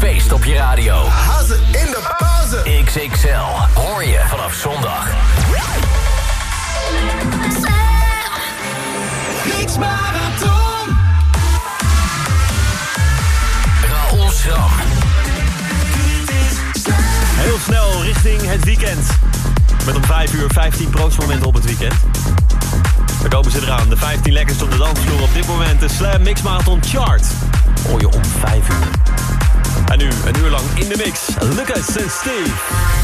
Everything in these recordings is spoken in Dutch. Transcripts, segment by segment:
feest op je radio. Hazen in de pauze. XXL hoor je vanaf zondag. Mix Marathon. Raoul Schram. Heel snel richting het weekend. Met om 5 uur 15 proostmomenten op het weekend. Daar komen ze eraan. De 15 lekkerste op de dansvloer op dit moment. De Slam Mix Marathon Chart. Hoor je om 5 uur. En nu een uur lang in de mix. Lucas en Steve.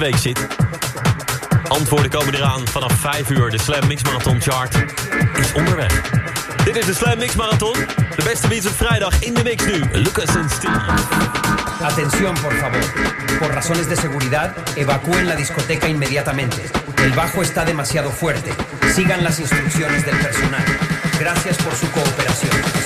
Deze week zit? Antwoorden komen eraan vanaf 5 uur. De Slam Mix Marathon Chart is onderweg. Dit is de Slam Mix Marathon. De beste beats op vrijdag in de mix nu. Lucas en Steve. Atención, por favor. Por razones de seguridad, evacúen la discoteca inmediatamente. El bajo está demasiado fuerte. Sigan las instrucciones del personal. Gracias por su cooperación.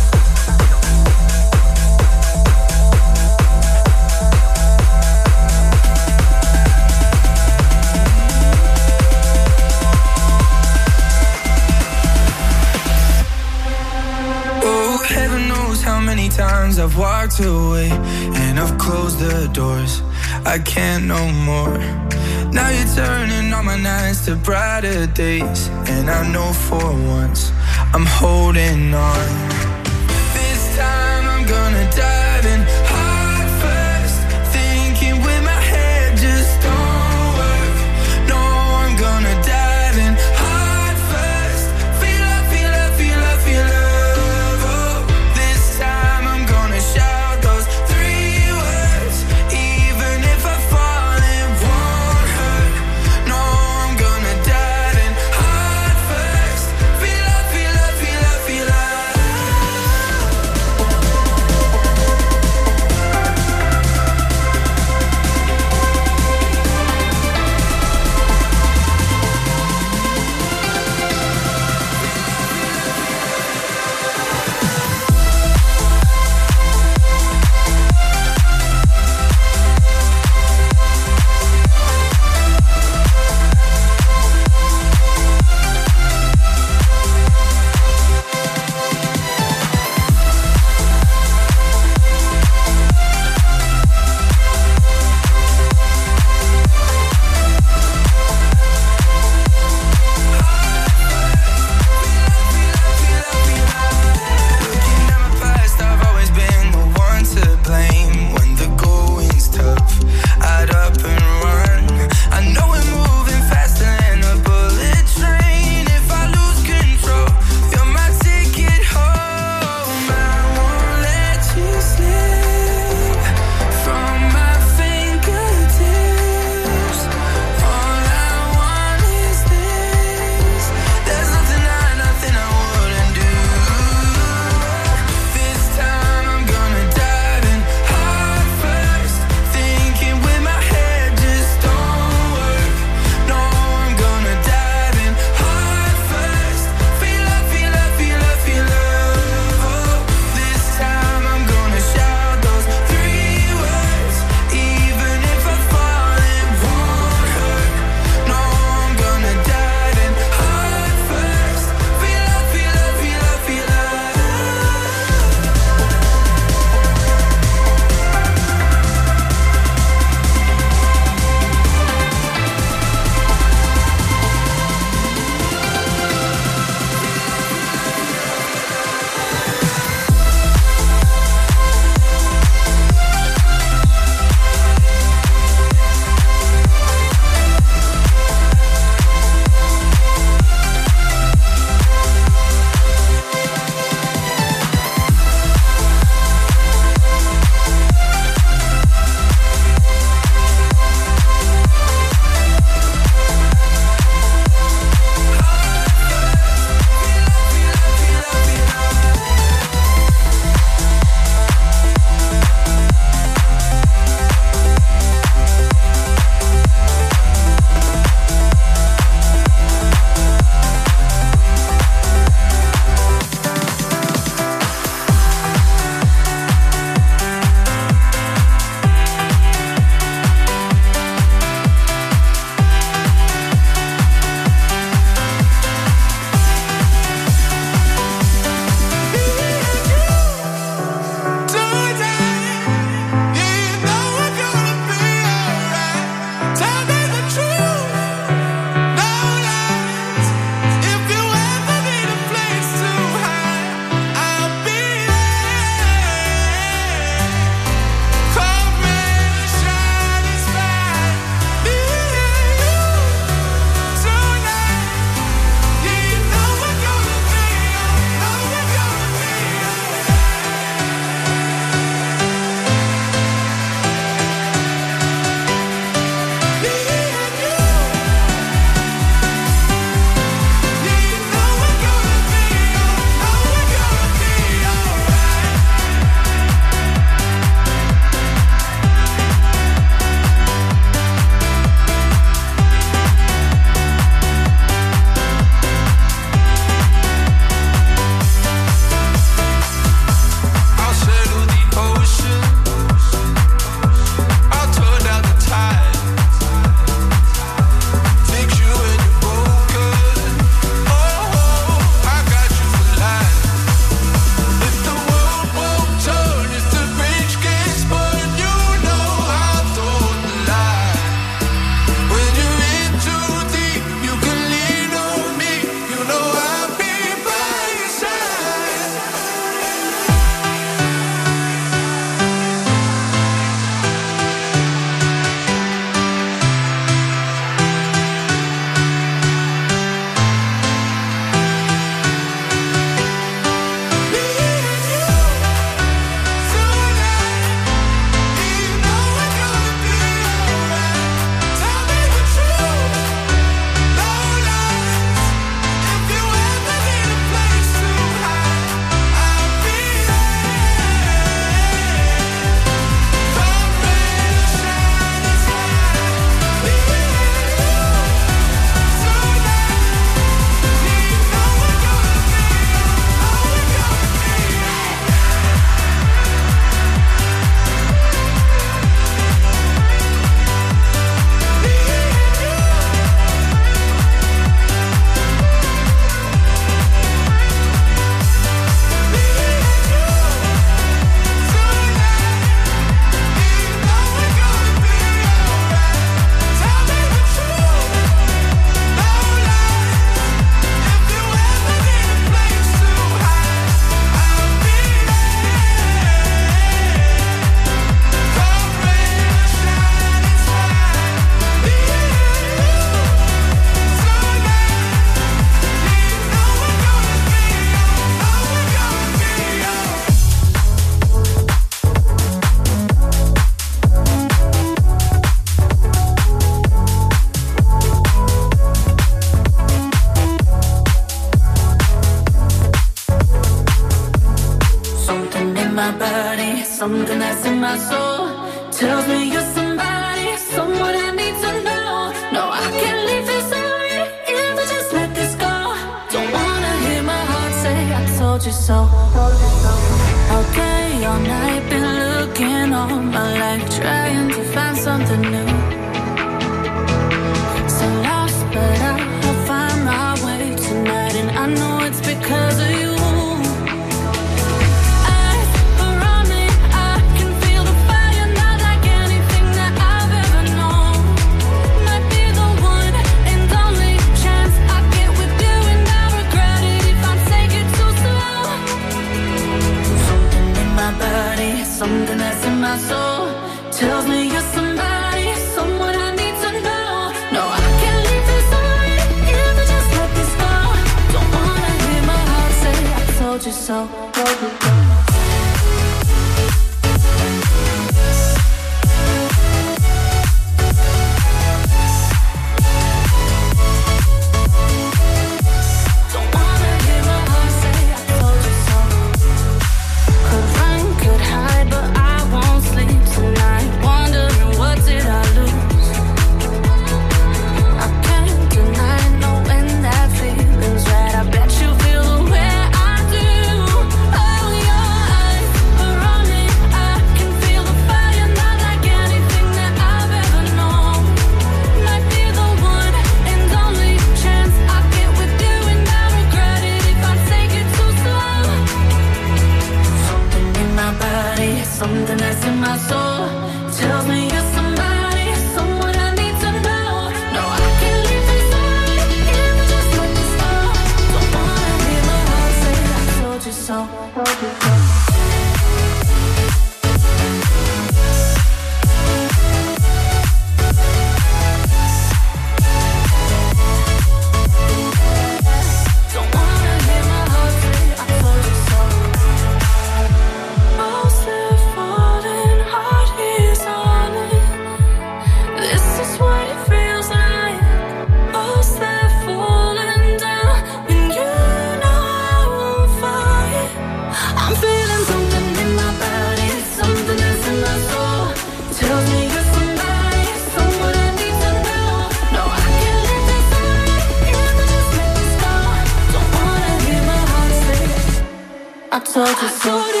to suit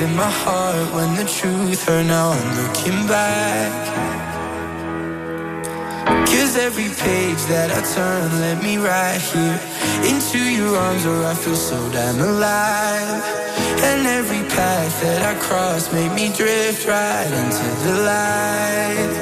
in my heart when the truth hurt. Now I'm looking back. Cause every page that I turn led me right here into your arms, where I feel so damn alive. And every path that I cross made me drift right into the light.